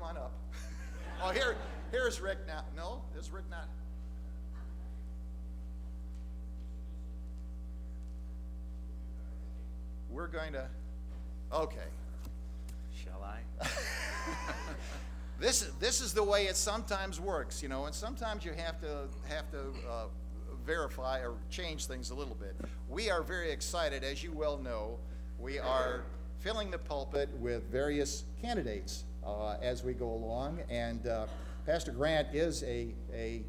come on up. oh, here, here's Rick now. No, is Rick not? We're going to. Okay. Shall I? this is this is the way it sometimes works, you know, and sometimes you have to have to uh, verify or change things a little bit. We are very excited, as you well know. We are filling the pulpit with various candidates uh, as we go along, and uh, Pastor Grant is a a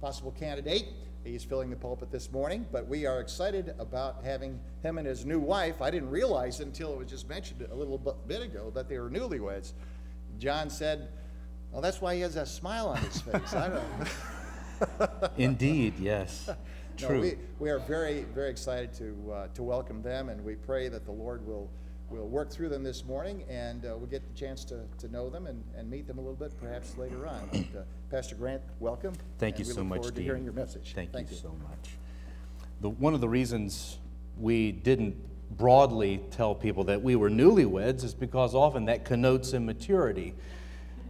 possible candidate. He's filling the pulpit this morning, but we are excited about having him and his new wife. I didn't realize until it was just mentioned a little bit ago that they were newlyweds. John said, Well, that's why he has a smile on his face. I don't Indeed, yes. True. No, we, we are very, very excited to, uh, to welcome them, and we pray that the Lord will, will work through them this morning, and uh, we'll get the chance to, to know them and, and meet them a little bit perhaps later on. But, uh, Pastor Grant, welcome. Thank you so much, We look forward Dean. to hearing your message. Thank, you, so much. The, one of the reasons we didn't broadly tell people that we were newlyweds is because often that connotes immaturity.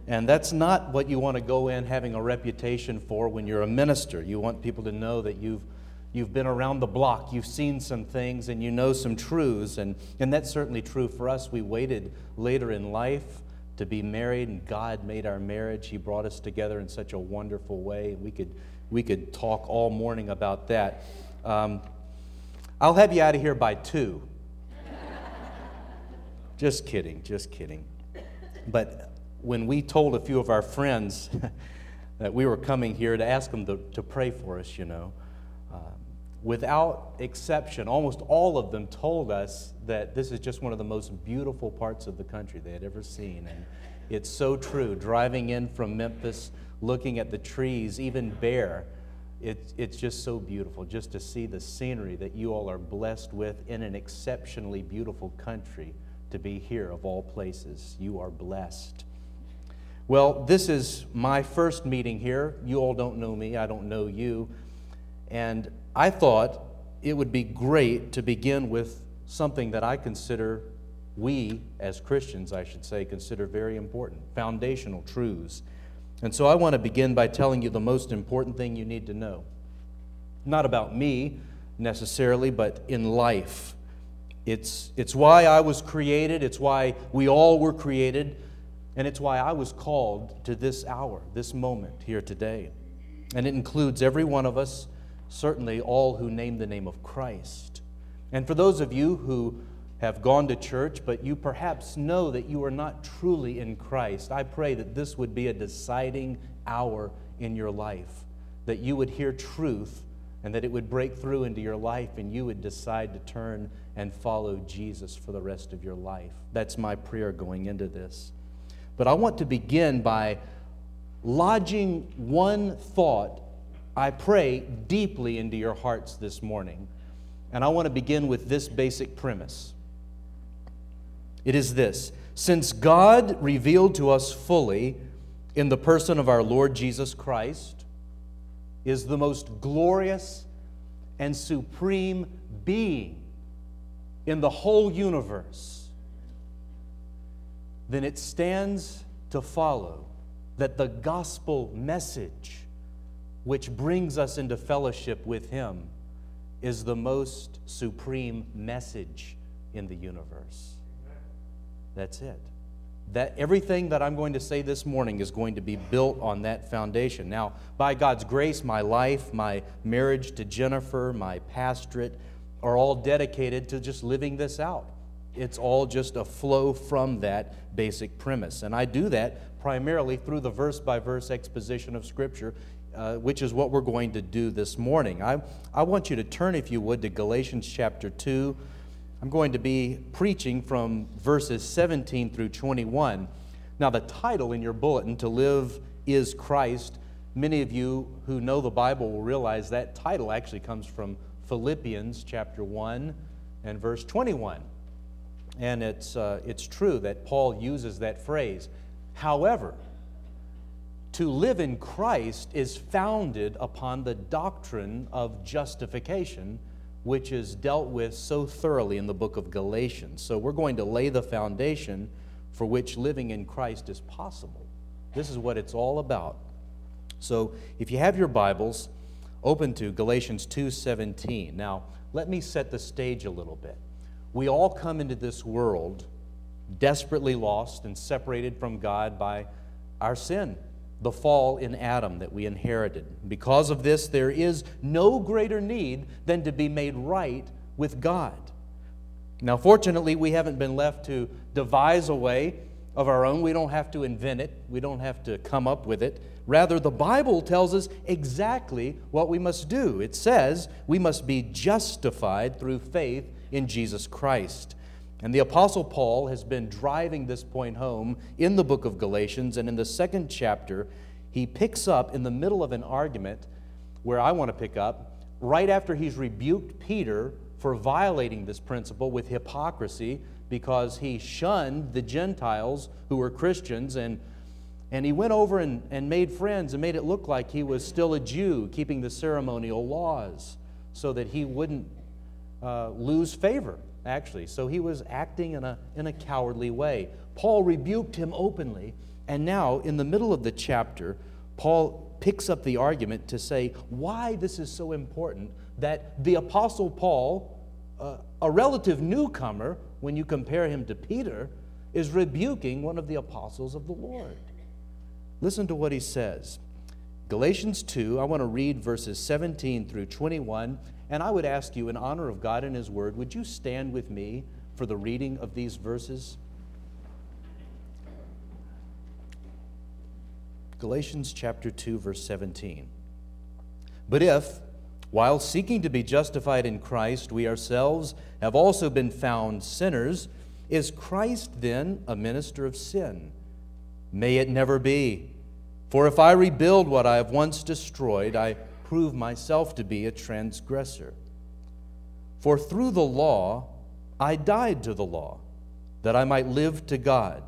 And that's not what you want to go in having a reputation for when you're a minister. You want people to know that you've, you've been around the block, you've seen some things, and you know some truths. And, and that's certainly true for us. We waited later in life to be married, and God made our marriage. He brought us together in such a wonderful way. We could, we could talk all morning about that. Um, I'll have you out of here by two. just kidding, just kidding. But when we told a few of our friends that we were coming here to ask them to, to pray for us, you know, without exception, almost all of them told us that this is just one of the most beautiful parts of the country they had ever seen. And it's so true. Driving in from Memphis, looking at the trees, even bare, it, it's just so beautiful just to see the scenery that you all are blessed with in an exceptionally beautiful country to be here of all places. You are blessed. Well, this is my first meeting here. You all don't know me, I don't know you. And I thought it would be great to begin with something that I consider, we as Christians, I should say, consider very important foundational truths. And so I want to begin by telling you the most important thing you need to know. Not about me necessarily, but in life. It's, it's why I was created, it's why we all were created. And it's why I was called to this hour, this moment here today. And it includes every one of us, certainly all who name the name of Christ. And for those of you who have gone to church, but you perhaps know that you are not truly in Christ, I pray that this would be a deciding hour in your life, that you would hear truth and that it would break through into your life and you would decide to turn and follow Jesus for the rest of your life. That's my prayer going into this. But I want to begin by lodging one thought, I pray, deeply into your hearts this morning. And I want to begin with this basic premise it is this Since God revealed to us fully in the person of our Lord Jesus Christ, is the most glorious and supreme being in the whole universe then it stands to follow that the gospel message, which brings us into fellowship with Him, is the most supreme message in the universe. That's it. That everything that I'm going to say this morning is going to be built on that foundation. Now, by God's grace, my life, my marriage to Jennifer, my pastorate are all dedicated to just living this out. It's all just a flow from that basic premise. And I do that primarily through the verse by verse exposition of Scripture, uh, which is what we're going to do this morning. I, I want you to turn, if you would, to Galatians chapter 2. I'm going to be preaching from verses 17 through 21. Now, the title in your bulletin, To Live is Christ, many of you who know the Bible will realize that title actually comes from Philippians chapter 1 and verse 21. And it's, uh, it's true that Paul uses that phrase. However, to live in Christ is founded upon the doctrine of justification, which is dealt with so thoroughly in the book of Galatians. So we're going to lay the foundation for which living in Christ is possible. This is what it's all about. So, if you have your Bibles, open to Galatians 2:17. Now, let me set the stage a little bit. We all come into this world desperately lost and separated from God by our sin, the fall in Adam that we inherited. Because of this, there is no greater need than to be made right with God. Now, fortunately, we haven't been left to devise a way of our own. We don't have to invent it, we don't have to come up with it. Rather, the Bible tells us exactly what we must do. It says we must be justified through faith in Jesus Christ. And the Apostle Paul has been driving this point home in the book of Galatians, and in the second chapter, he picks up in the middle of an argument where I want to pick up, right after he's rebuked Peter for violating this principle with hypocrisy because he shunned the Gentiles who were Christians and, and he went over and, and made friends and made it look like he was still a Jew, keeping the ceremonial laws so that he wouldn't uh, lose favor, actually. So he was acting in a, in a cowardly way. Paul rebuked him openly, and now in the middle of the chapter, Paul picks up the argument to say why this is so important that the Apostle Paul, uh, a relative newcomer, when you compare him to Peter, is rebuking one of the apostles of the Lord. Listen to what he says. Galatians 2, I want to read verses 17 through 21, and I would ask you, in honor of God and His Word, would you stand with me for the reading of these verses? Galatians chapter 2, verse 17. But if, while seeking to be justified in Christ, we ourselves have also been found sinners. Is Christ then a minister of sin? May it never be. For if I rebuild what I have once destroyed, I prove myself to be a transgressor. For through the law I died to the law, that I might live to God.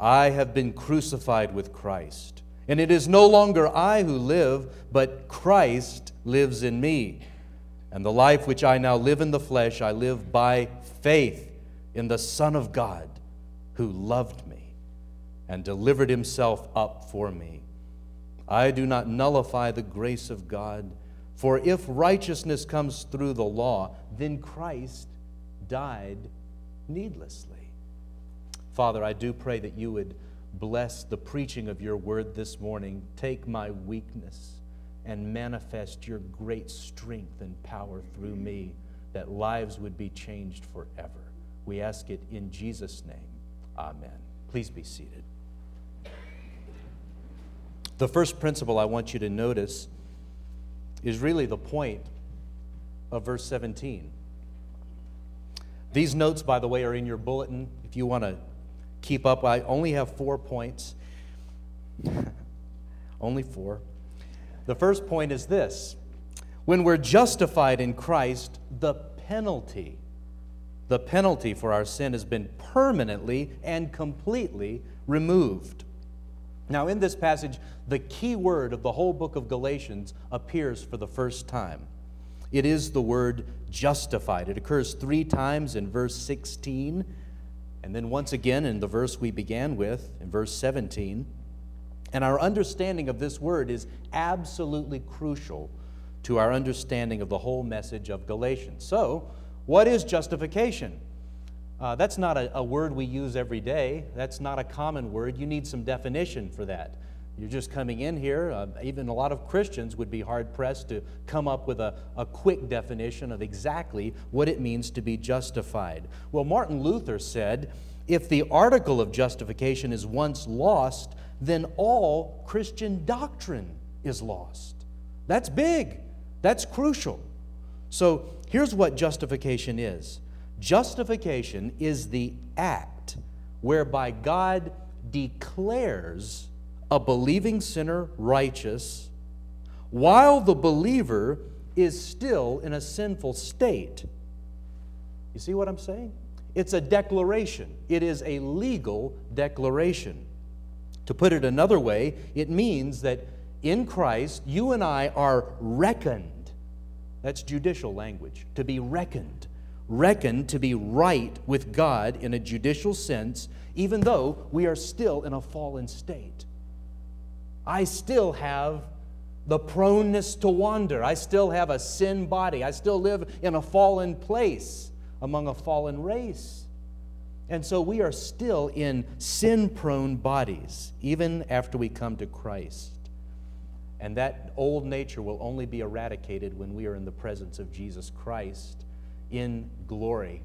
I have been crucified with Christ. And it is no longer I who live, but Christ lives in me. And the life which I now live in the flesh, I live by faith in the Son of God who loved me and delivered himself up for me. I do not nullify the grace of God, for if righteousness comes through the law, then Christ died needlessly. Father, I do pray that you would bless the preaching of your word this morning. Take my weakness and manifest your great strength and power through me, that lives would be changed forever. We ask it in Jesus' name. Amen. Please be seated. The first principle I want you to notice is really the point of verse 17. These notes, by the way, are in your bulletin. If you want to keep up. I only have four points. only four. The first point is this when we're justified in Christ, the penalty, the penalty for our sin has been permanently and completely removed. Now, in this passage, the key word of the whole book of Galatians appears for the first time. It is the word justified. It occurs three times in verse 16 and then once again in the verse we began with, in verse 17. And our understanding of this word is absolutely crucial to our understanding of the whole message of Galatians. So, what is justification? Uh, that's not a, a word we use every day. That's not a common word. You need some definition for that. You're just coming in here. Uh, even a lot of Christians would be hard pressed to come up with a, a quick definition of exactly what it means to be justified. Well, Martin Luther said if the article of justification is once lost, then all Christian doctrine is lost. That's big, that's crucial. So here's what justification is justification is the act whereby God declares a believing sinner righteous while the believer is still in a sinful state. You see what I'm saying? It's a declaration, it is a legal declaration. To put it another way, it means that in Christ, you and I are reckoned. That's judicial language, to be reckoned. Reckoned to be right with God in a judicial sense, even though we are still in a fallen state. I still have the proneness to wander. I still have a sin body. I still live in a fallen place among a fallen race. And so we are still in sin prone bodies, even after we come to Christ. And that old nature will only be eradicated when we are in the presence of Jesus Christ in glory.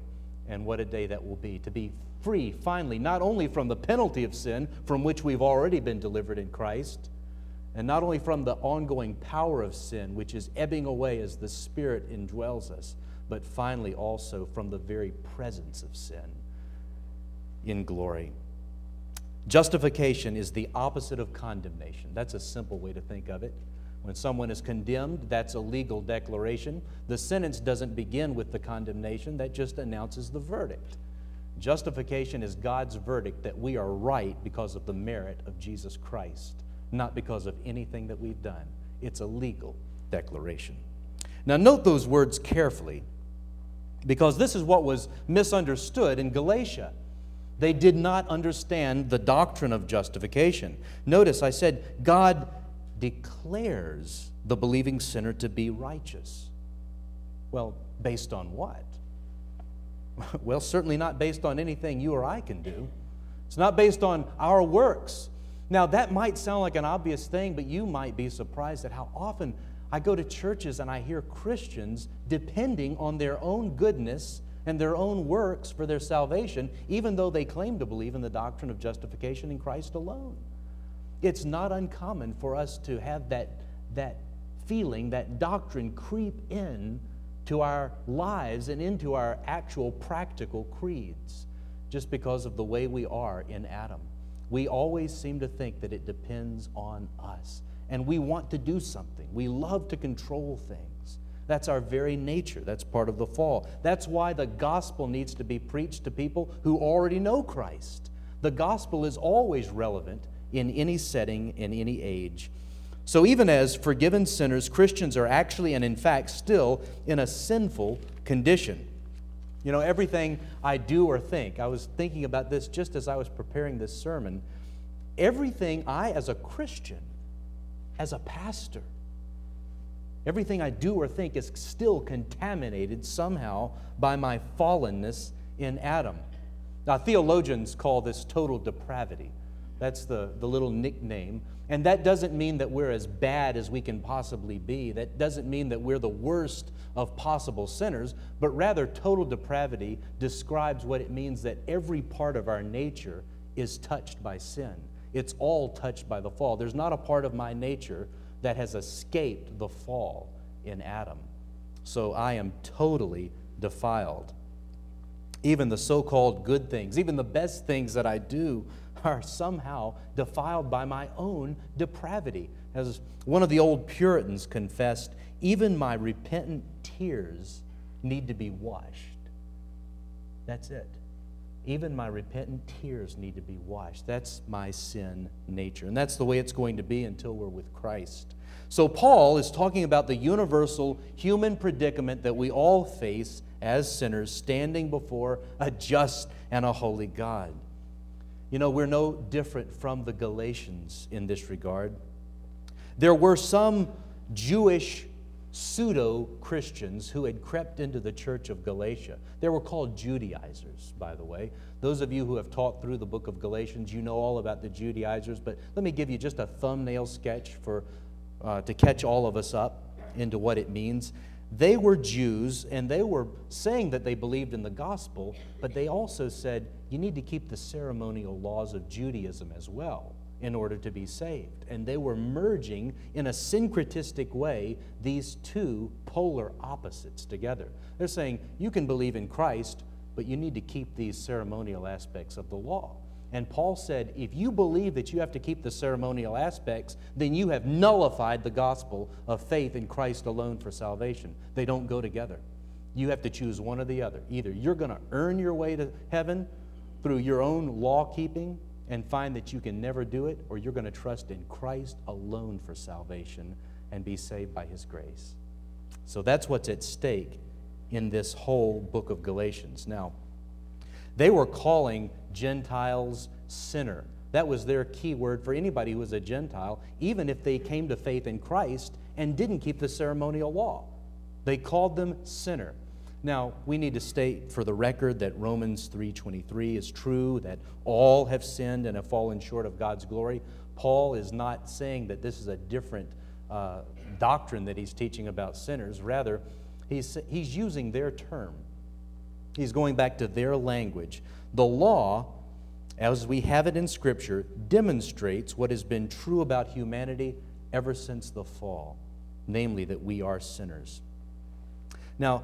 And what a day that will be to be free, finally, not only from the penalty of sin, from which we've already been delivered in Christ, and not only from the ongoing power of sin, which is ebbing away as the Spirit indwells us, but finally also from the very presence of sin in glory. Justification is the opposite of condemnation. That's a simple way to think of it. When someone is condemned, that's a legal declaration. The sentence doesn't begin with the condemnation, that just announces the verdict. Justification is God's verdict that we are right because of the merit of Jesus Christ, not because of anything that we've done. It's a legal declaration. Now, note those words carefully because this is what was misunderstood in Galatia. They did not understand the doctrine of justification. Notice I said, God declares the believing sinner to be righteous. Well, based on what? Well, certainly not based on anything you or I can do. It's not based on our works. Now, that might sound like an obvious thing, but you might be surprised at how often I go to churches and I hear Christians depending on their own goodness and their own works for their salvation, even though they claim to believe in the doctrine of justification in Christ alone. It's not uncommon for us to have that, that feeling, that doctrine creep in to our lives and into our actual practical creeds just because of the way we are in Adam. We always seem to think that it depends on us. And we want to do something. We love to control things. That's our very nature. That's part of the fall. That's why the gospel needs to be preached to people who already know Christ. The gospel is always relevant in any setting, in any age. So, even as forgiven sinners, Christians are actually and in fact still in a sinful condition. You know, everything I do or think, I was thinking about this just as I was preparing this sermon. Everything I, as a Christian, as a pastor, Everything I do or think is still contaminated somehow by my fallenness in Adam. Now, theologians call this total depravity. That's the, the little nickname. And that doesn't mean that we're as bad as we can possibly be. That doesn't mean that we're the worst of possible sinners, but rather, total depravity describes what it means that every part of our nature is touched by sin. It's all touched by the fall. There's not a part of my nature that has escaped the fall in Adam. So I am totally defiled. Even the so called good things, even the best things that I do, are somehow defiled by my own depravity. As one of the old Puritans confessed, even my repentant tears need to be washed. That's it. Even my repentant tears need to be washed. That's my sin nature. And that's the way it's going to be until we're with Christ. So, Paul is talking about the universal human predicament that we all face as sinners standing before a just and a holy God. You know, we're no different from the Galatians in this regard. There were some Jewish pseudo Christians who had crept into the church of Galatia. They were called Judaizers, by the way. Those of you who have taught through the book of Galatians, you know all about the Judaizers, but let me give you just a thumbnail sketch for, uh, to catch all of us up into what it means. They were Jews and they were saying that they believed in the gospel, but they also said you need to keep the ceremonial laws of Judaism as well in order to be saved. And they were merging in a syncretistic way these two polar opposites together. They're saying you can believe in Christ, but you need to keep these ceremonial aspects of the law. And Paul said, if you believe that you have to keep the ceremonial aspects, then you have nullified the gospel of faith in Christ alone for salvation. They don't go together. You have to choose one or the other. Either you're going to earn your way to heaven through your own law keeping, and find that you can never do it, or you're going to trust in Christ alone for salvation and be saved by His grace. So that's what's at stake in this whole book of Galatians. Now, they were calling Gentiles sinner. That was their key word for anybody who was a Gentile, even if they came to faith in Christ and didn't keep the ceremonial law. They called them sinner. Now, we need to state for the record that Romans 3:23 is true that all have sinned and have fallen short of God's glory. Paul is not saying that this is a different uh, doctrine that he's teaching about sinners. Rather, he's, he's using their term. He's going back to their language. The law, as we have it in Scripture, demonstrates what has been true about humanity ever since the fall, namely that we are sinners. Now,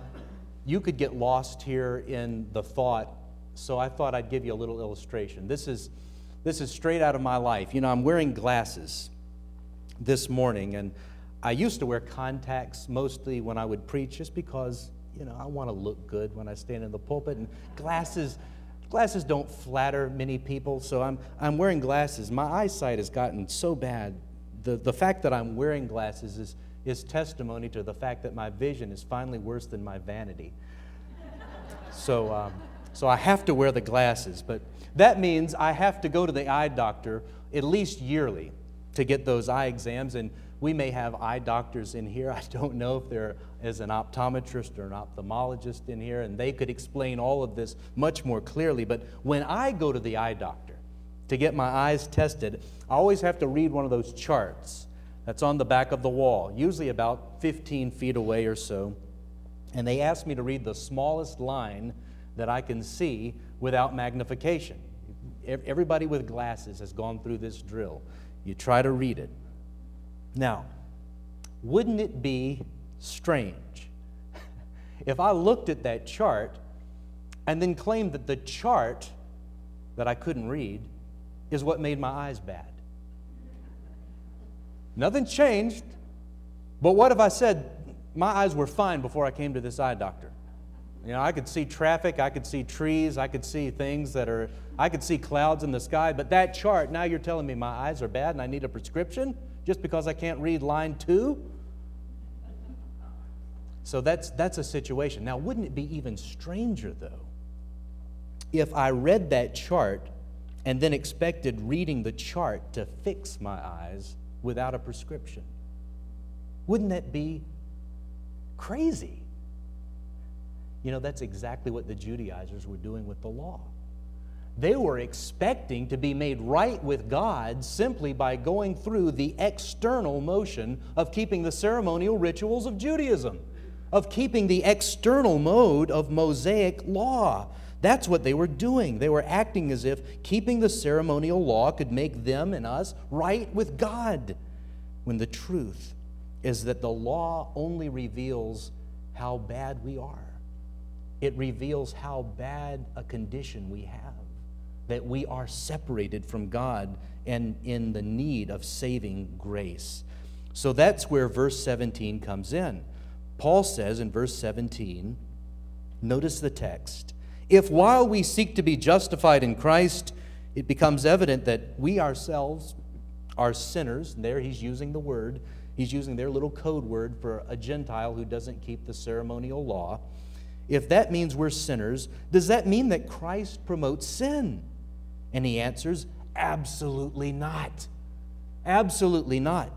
you could get lost here in the thought, so I thought I'd give you a little illustration. This is, this is straight out of my life. You know, I'm wearing glasses this morning, and I used to wear contacts mostly when I would preach just because, you know, I want to look good when I stand in the pulpit, and glasses. Glasses don't flatter many people, so I'm, I'm wearing glasses. My eyesight has gotten so bad. The, the fact that I'm wearing glasses is, is testimony to the fact that my vision is finally worse than my vanity. so, um, so I have to wear the glasses, but that means I have to go to the eye doctor at least yearly to get those eye exams. And we may have eye doctors in here. I don't know if there is an optometrist or an ophthalmologist in here, and they could explain all of this much more clearly. But when I go to the eye doctor to get my eyes tested, I always have to read one of those charts that's on the back of the wall, usually about 15 feet away or so. And they ask me to read the smallest line that I can see without magnification. Everybody with glasses has gone through this drill. You try to read it. Now, wouldn't it be strange if I looked at that chart and then claimed that the chart that I couldn't read is what made my eyes bad? Nothing changed. But what if I said my eyes were fine before I came to this eye doctor? You know, I could see traffic, I could see trees, I could see things that are, I could see clouds in the sky, but that chart, now you're telling me my eyes are bad and I need a prescription just because I can't read line two? So that's, that's a situation. Now, wouldn't it be even stranger, though, if I read that chart and then expected reading the chart to fix my eyes without a prescription? Wouldn't that be crazy? You know, that's exactly what the Judaizers were doing with the law. They were expecting to be made right with God simply by going through the external motion of keeping the ceremonial rituals of Judaism, of keeping the external mode of Mosaic law. That's what they were doing. They were acting as if keeping the ceremonial law could make them and us right with God, when the truth is that the law only reveals how bad we are it reveals how bad a condition we have, that we are separated from God and in the need of saving grace. So that's where verse 17 comes in. Paul says in verse 17, notice the text. If while we seek to be justified in Christ, it becomes evident that we ourselves are sinners, there he's using the word, he's using their little code word for a Gentile who doesn't keep the ceremonial law. If that means we're sinners, does that mean that Christ promotes sin? And he answers, absolutely not. Absolutely not.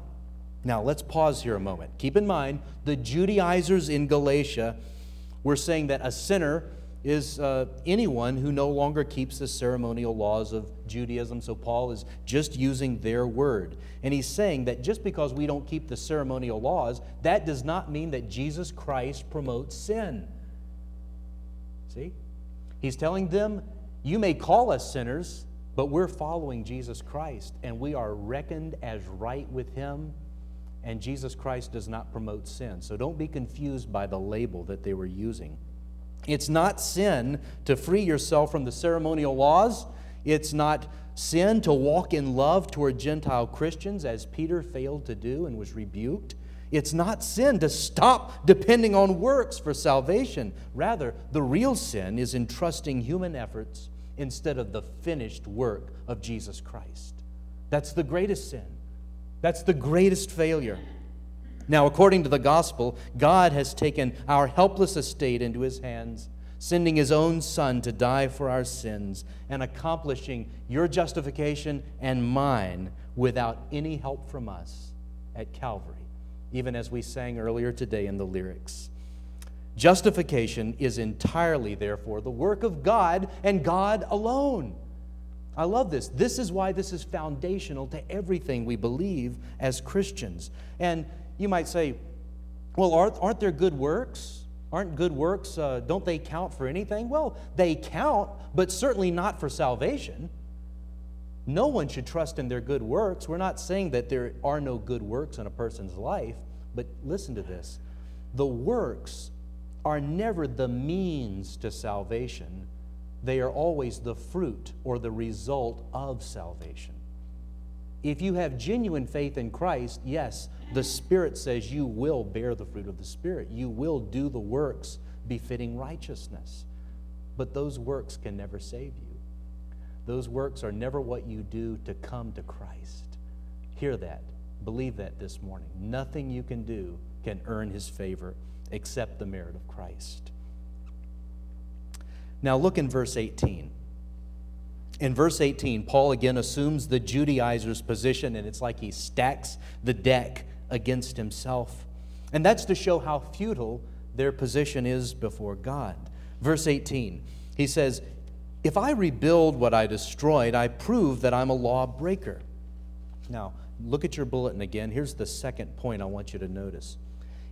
Now, let's pause here a moment. Keep in mind, the Judaizers in Galatia were saying that a sinner is uh, anyone who no longer keeps the ceremonial laws of Judaism. So Paul is just using their word. And he's saying that just because we don't keep the ceremonial laws, that does not mean that Jesus Christ promotes sin. See? He's telling them, You may call us sinners, but we're following Jesus Christ, and we are reckoned as right with Him, and Jesus Christ does not promote sin. So don't be confused by the label that they were using. It's not sin to free yourself from the ceremonial laws. It's not sin to walk in love toward Gentile Christians, as Peter failed to do and was rebuked. It's not sin to stop depending on works for salvation. Rather, the real sin is in trusting human efforts instead of the finished work of Jesus Christ. That's the greatest sin. That's the greatest failure. Now, according to the gospel, God has taken our helpless estate into his hands, sending his own Son to die for our sins and accomplishing your justification and mine without any help from us at Calvary, even as we sang earlier today in the lyrics. Justification is entirely, therefore, the work of God and God alone. I love this. This is why this is foundational to everything we believe as Christians. And you might say, well, aren't, aren't there good works? Aren't good works, uh, don't they count for anything? Well, they count, but certainly not for salvation. No one should trust in their good works. We're not saying that there are no good works in a person's life, but listen to this. The works are never the means to salvation, they are always the fruit or the result of salvation. If you have genuine faith in Christ, yes, the Spirit says you will bear the fruit of the Spirit. You will do the works befitting righteousness. But those works can never save you. Those works are never what you do to come to Christ. Hear that. Believe that this morning. Nothing you can do can earn his favor except the merit of Christ. Now look in verse 18. In verse 18, Paul again assumes the Judaizer's position, and it's like he stacks the deck against himself. And that's to show how futile their position is before God. Verse 18, he says, if I rebuild what I destroyed, I prove that I'm a lawbreaker. Now, look at your bulletin again. Here's the second point I want you to notice.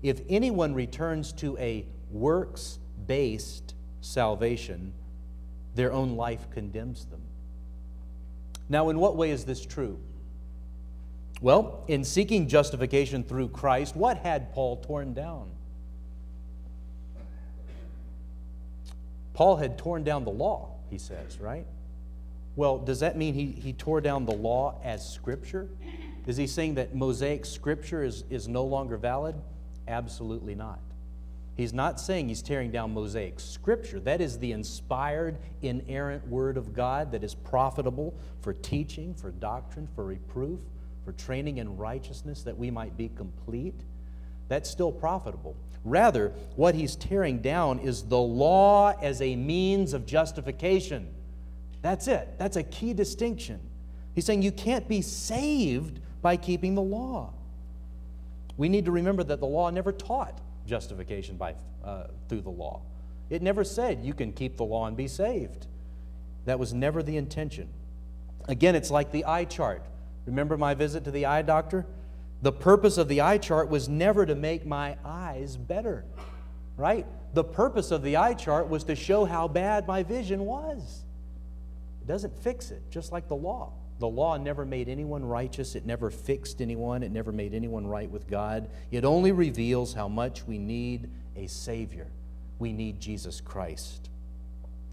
If anyone returns to a works based salvation, their own life condemns them. Now, in what way is this true? Well, in seeking justification through Christ, what had Paul torn down? Paul had torn down the law he says, right? Well, does that mean he, he tore down the law as scripture? Is he saying that Mosaic scripture is, is no longer valid? Absolutely not. He's not saying he's tearing down Mosaic scripture. That is the inspired, inerrant word of God that is profitable for teaching, for doctrine, for reproof, for training in righteousness, that we might be complete. That's still profitable. Rather, what he's tearing down is the law as a means of justification. That's it. That's a key distinction. He's saying you can't be saved by keeping the law. We need to remember that the law never taught justification by, uh, through the law. It never said you can keep the law and be saved. That was never the intention. Again, it's like the eye chart. Remember my visit to the eye doctor? The purpose of the eye chart was never to make my eyes better, right? The purpose of the eye chart was to show how bad my vision was. It doesn't fix it, just like the law. The law never made anyone righteous. It never fixed anyone. It never made anyone right with God. It only reveals how much we need a Savior. We need Jesus Christ.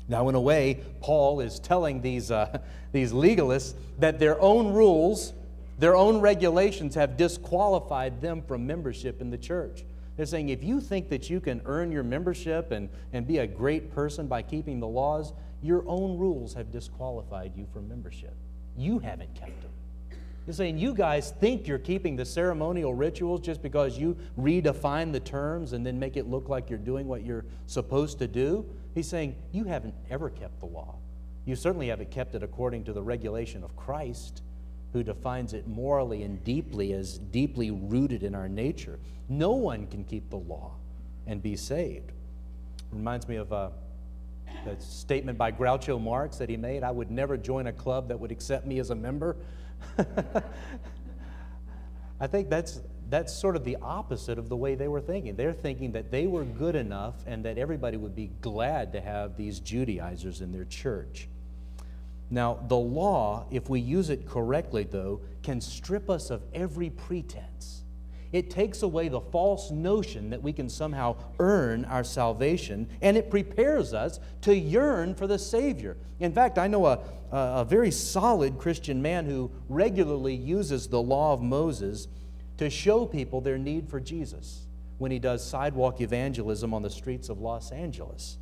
Now, in a way, Paul is telling these, uh, these legalists that their own rules their own regulations have disqualified them from membership in the church. They're saying if you think that you can earn your membership and, and be a great person by keeping the laws, your own rules have disqualified you from membership. You haven't kept them. They're saying you guys think you're keeping the ceremonial rituals just because you redefine the terms and then make it look like you're doing what you're supposed to do. He's saying you haven't ever kept the law. You certainly haven't kept it according to the regulation of Christ who defines it morally and deeply as deeply rooted in our nature. No one can keep the law and be saved. Reminds me of uh, a statement by Groucho Marx that he made I would never join a club that would accept me as a member. I think that's, that's sort of the opposite of the way they were thinking. They're thinking that they were good enough and that everybody would be glad to have these Judaizers in their church. Now, the law, if we use it correctly, though, can strip us of every pretense. It takes away the false notion that we can somehow earn our salvation, and it prepares us to yearn for the Savior. In fact, I know a, a very solid Christian man who regularly uses the law of Moses to show people their need for Jesus when he does sidewalk evangelism on the streets of Los Angeles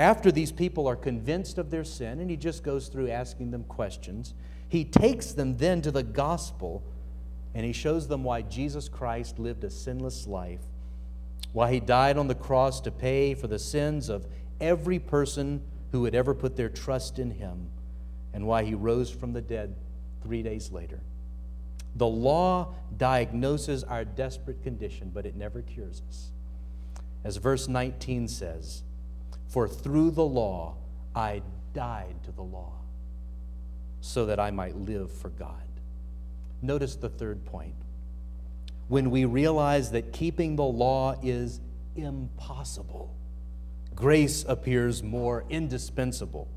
after these people are convinced of their sin, and he just goes through asking them questions, he takes them then to the gospel and he shows them why Jesus Christ lived a sinless life, why he died on the cross to pay for the sins of every person who had ever put their trust in him, and why he rose from the dead three days later. The law diagnoses our desperate condition, but it never cures us. As verse 19 says, For through the law I died to the law, so that I might live for God. Notice the third point. When we realize that keeping the law is impossible, grace appears more indispensable.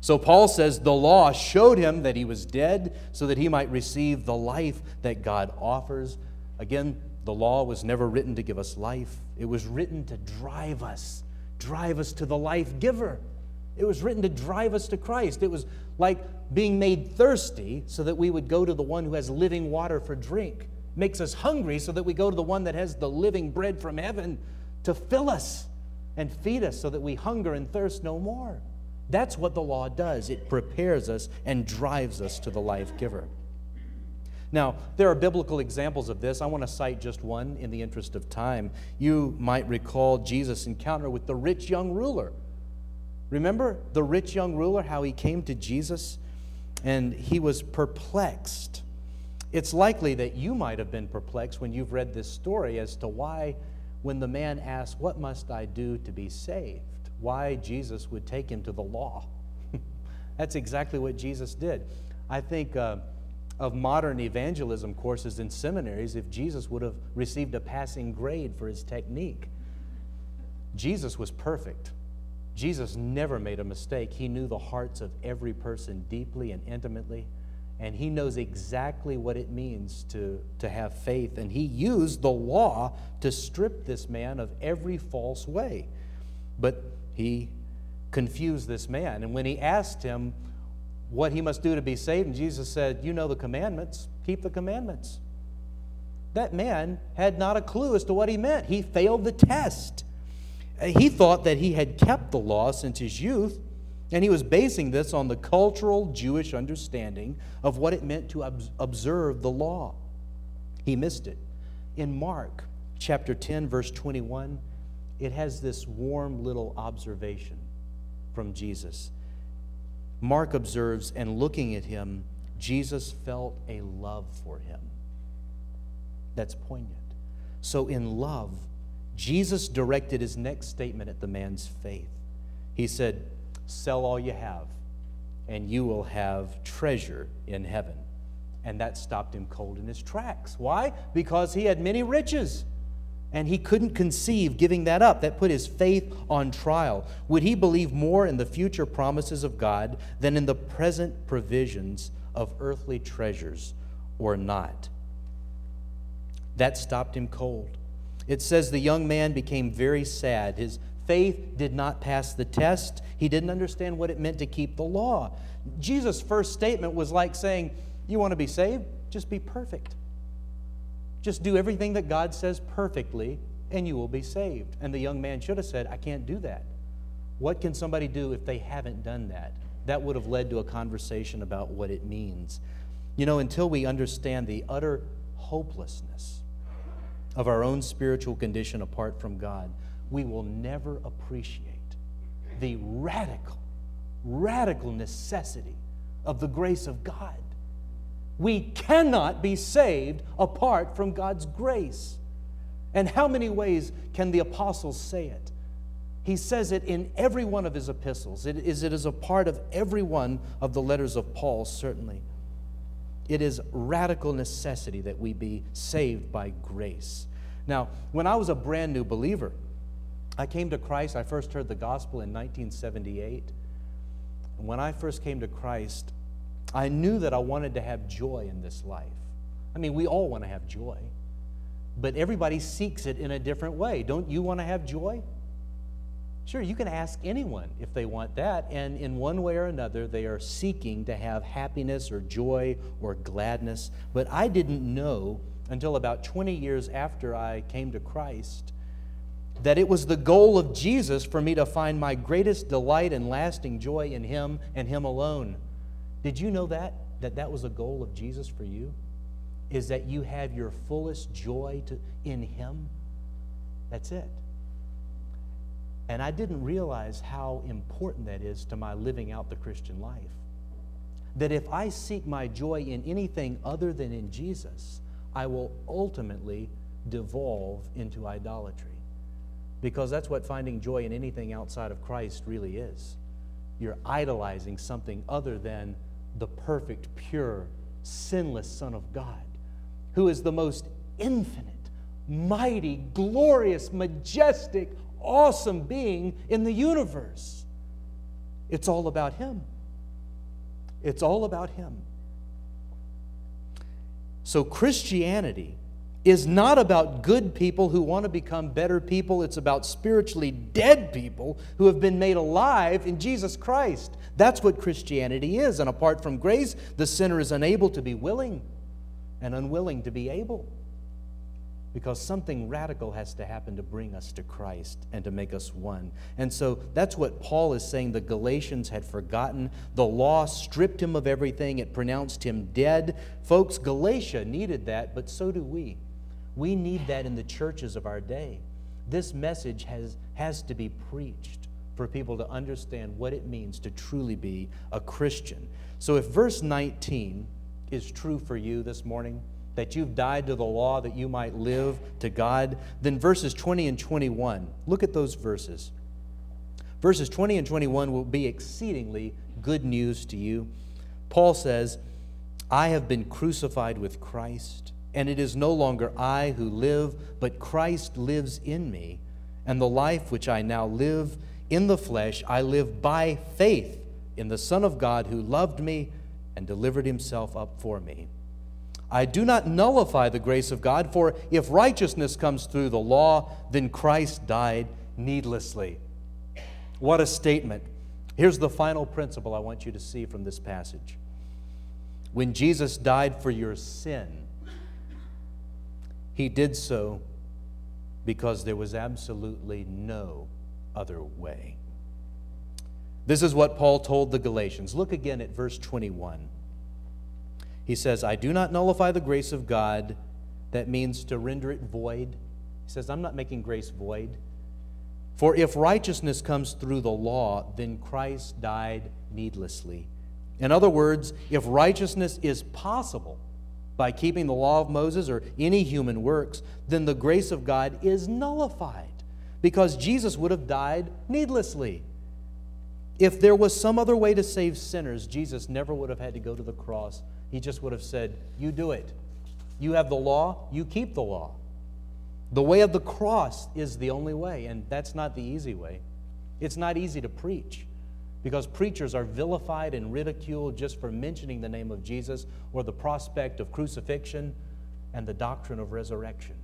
So Paul says the law showed him that he was dead so that he might receive the life that God offers. Again, the law was never written to give us life, it was written to drive us, drive us to the life giver. It was written to drive us to Christ. It was like being made thirsty so that we would go to the one who has living water for drink. It makes us hungry so that we go to the one that has the living bread from heaven to fill us and feed us so that we hunger and thirst no more. That's what the law does. It prepares us and drives us to the life giver. Now, there are biblical examples of this. I want to cite just one in the interest of time. You might recall Jesus' encounter with the rich young ruler Remember the rich young ruler, how he came to Jesus and he was perplexed. It's likely that you might have been perplexed when you've read this story as to why, when the man asked, What must I do to be saved? why Jesus would take him to the law. That's exactly what Jesus did. I think uh, of modern evangelism courses in seminaries if Jesus would have received a passing grade for his technique. Jesus was perfect. Jesus never made a mistake. He knew the hearts of every person deeply and intimately, and he knows exactly what it means to, to have faith. And he used the law to strip this man of every false way. But he confused this man. And when he asked him what he must do to be saved, and Jesus said, You know the commandments, keep the commandments. That man had not a clue as to what he meant. He failed the test. Uh, he thought that he had kept the law since his youth, and he was basing this on the cultural Jewish understanding of what it meant to observe the law. He missed it. In Mark chapter 10, verse 21, it has this warm little observation from Jesus. Mark observes, and looking at him, Jesus felt a love for him. That's poignant. So, in love, Jesus directed his next statement at the man's faith. He said, Sell all you have, and you will have treasure in heaven. And that stopped him cold in his tracks. Why? Because he had many riches. And he couldn't conceive giving that up. That put his faith on trial. Would he believe more in the future promises of God than in the present provisions of earthly treasures or not? That stopped him cold. It says the young man became very sad. His faith did not pass the test. He didn't understand what it meant to keep the law. Jesus' first statement was like saying, You want to be saved? Just be perfect. Just do everything that God says perfectly, and you will be saved. And the young man should have said, I can't do that. What can somebody do if they haven't done that? That would have led to a conversation about what it means. You know, until we understand the utter hopelessness of our own spiritual condition apart from God, we will never appreciate the radical, radical necessity of the grace of God. We cannot be saved apart from God's grace. And how many ways can the apostles say it? He says it in every one of his epistles. It is, it is a part of every one of the letters of Paul, certainly. It is radical necessity that we be saved by grace. Now, when I was a brand new believer, I came to Christ. I first heard the gospel in 1978. And when I first came to Christ, I knew that I wanted to have joy in this life. I mean, we all want to have joy, but everybody seeks it in a different way. Don't you want to have joy? Sure, you can ask anyone if they want that, and in one way or another, they are seeking to have happiness or joy or gladness. But I didn't know until about 20 years after I came to Christ that it was the goal of Jesus for me to find my greatest delight and lasting joy in Him and Him alone. Did you know that? That that was a goal of Jesus for you? is that you have your fullest joy to, in Him. That's it. And I didn't realize how important that is to my living out the Christian life. That if I seek my joy in anything other than in Jesus, I will ultimately devolve into idolatry. Because that's what finding joy in anything outside of Christ really is. You're idolizing something other than the perfect, pure, sinless Son of God, who is the most infinite, mighty, glorious, majestic, awesome being in the universe. It's all about Him. It's all about Him. So, Christianity is not about good people who want to become better people. It's about spiritually dead people who have been made alive in Jesus Christ. That's what Christianity is. And apart from grace, the sinner is unable to be willing and unwilling to be able because something radical has to happen to bring us to Christ and to make us one. And so that's what Paul is saying the Galatians had forgotten. The law stripped him of everything, it pronounced him dead. Folks, Galatia needed that, but so do we. We need that in the churches of our day. This message has, has to be preached for people to understand what it means to truly be a Christian. So if verse 19 is true for you this morning, that you've died to the law that you might live to God, then verses 20 and 21, look at those verses. Verses 20 and 21 will be exceedingly good news to you. Paul says, I have been crucified with Christ, and it is no longer I who live, but Christ lives in me. And the life which I now live in the flesh, I live by faith in the Son of God who loved me and delivered himself up for me. I do not nullify the grace of God, for if righteousness comes through the law, then Christ died needlessly. What a statement. Here's the final principle I want you to see from this passage. When Jesus died for your sin, he did so because there was absolutely no other way. This is what Paul told the Galatians. Look again at verse 21. He says, I do not nullify the grace of God. That means to render it void. He says, I'm not making grace void. For if righteousness comes through the law, then Christ died needlessly. In other words, if righteousness is possible by keeping the law of Moses or any human works, then the grace of God is nullified because Jesus would have died needlessly. If there was some other way to save sinners, Jesus never would have had to go to the cross he just would have said, You do it. You have the law, you keep the law. The way of the cross is the only way, and that's not the easy way. It's not easy to preach because preachers are vilified and ridiculed just for mentioning the name of Jesus or the prospect of crucifixion and the doctrine of resurrection.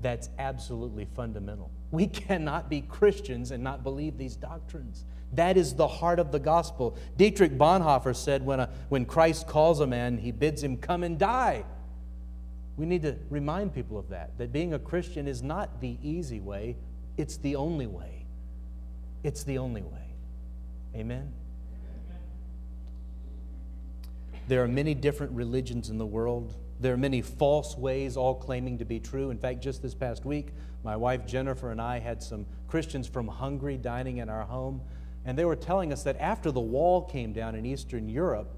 That's absolutely fundamental. We cannot be Christians and not believe these doctrines. That is the heart of the gospel. Dietrich Bonhoeffer said when, a, when Christ calls a man, he bids him come and die. We need to remind people of that, that being a Christian is not the easy way, it's the only way. It's the only way. Amen? There are many different religions in the world. There are many false ways, all claiming to be true. In fact, just this past week, my wife Jennifer and I had some Christians from Hungary dining in our home. And they were telling us that after the wall came down in Eastern Europe,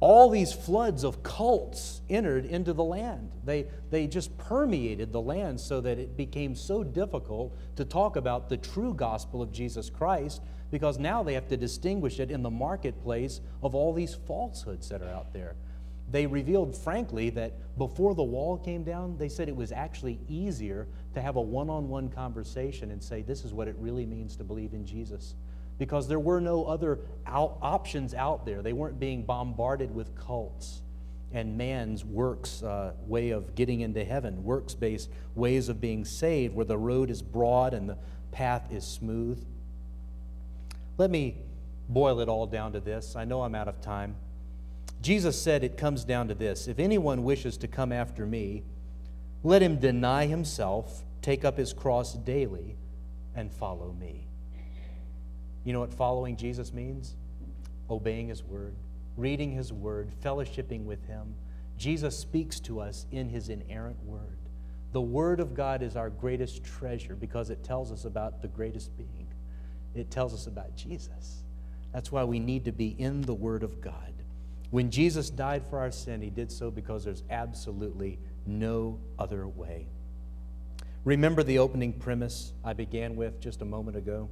all these floods of cults entered into the land. They, they just permeated the land so that it became so difficult to talk about the true gospel of Jesus Christ because now they have to distinguish it in the marketplace of all these falsehoods that are out there. They revealed, frankly, that before the wall came down, they said it was actually easier to have a one on one conversation and say, This is what it really means to believe in Jesus because there were no other out options out there. They weren't being bombarded with cults and man's works uh, way of getting into heaven, works based ways of being saved, where the road is broad and the path is smooth. Let me boil it all down to this. I know I'm out of time. Jesus said it comes down to this if anyone wishes to come after me, let him deny himself, take up his cross daily, and follow me. You know what following Jesus means? Obeying His word, reading His word, fellowshipping with Him, Jesus speaks to us in his inerrant word. The word of God is our greatest treasure because it tells us about the greatest being. It tells us about Jesus. That's why we need to be in the word of God. When Jesus died for our sin, he did so because there's absolutely no other way. Remember the opening premise I began with just a moment ago?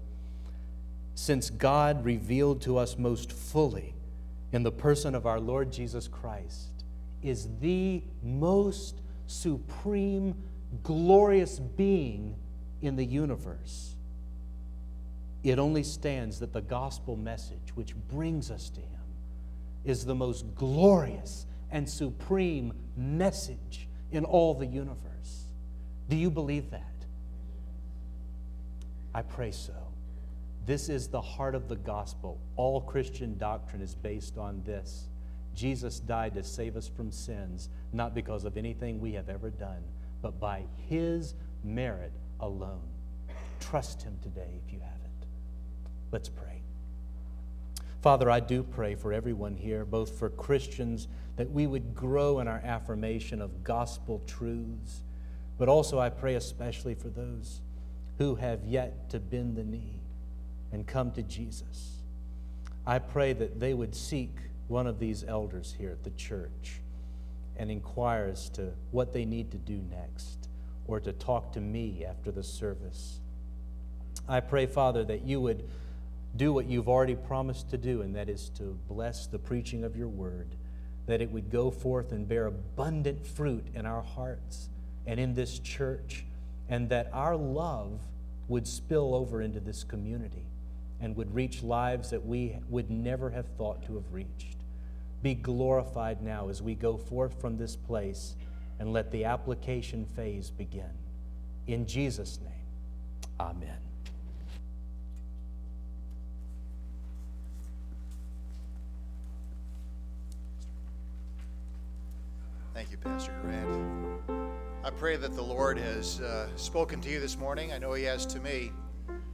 Since God revealed to us most fully in the person of our Lord Jesus Christ is the most supreme, glorious being in the universe. It only stands that the gospel message, which brings us to Him, is the most glorious and supreme message in all the universe. Do you believe that? I pray so. This is the heart of the gospel. All Christian doctrine is based on this. Jesus died to save us from sins, not because of anything we have ever done, but by his merit alone. Trust him today if you haven't. Let's pray. Father, I do pray for everyone here, both for Christians, that we would grow in our affirmation of gospel truths, but also I pray especially for those who have yet to bend the knee and come to Jesus. I pray that they would seek one of these elders here at the church and inquire as to what they need to do next or to talk to me after the service. I pray, Father, that you would do what you've already promised to do, and that is to bless the preaching of your word, that it would go forth and bear abundant fruit in our hearts and in this church, and that our love would spill over into this community and would reach lives that we would never have thought to have reached. Be glorified now as we go forth from this place and let the application phase begin. In Jesus' name, amen. Thank you, Pastor Grant. I pray that the Lord has uh, spoken to you this morning. I know He has to me.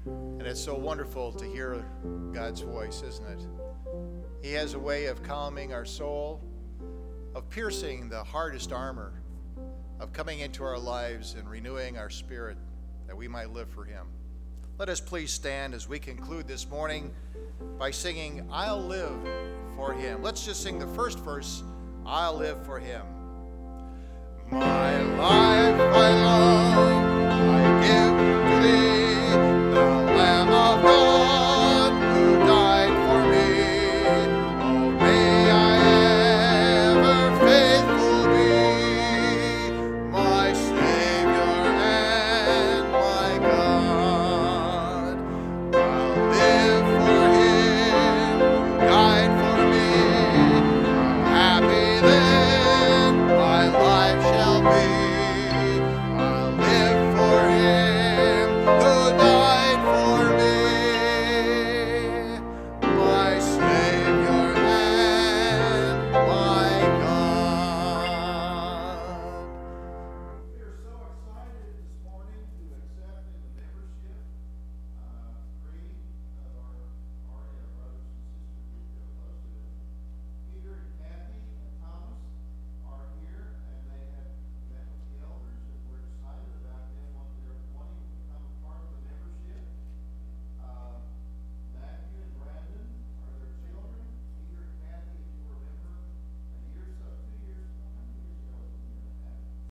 And it's so wonderful to hear God's voice, isn't it? He has a way of calming our soul, of piercing the hardest armor, of coming into our lives and renewing our spirit that we might live for Him. Let us please stand as we conclude this morning by singing, I'll live for Him. Let's just sing the first verse, I'll live for Him. My life I love.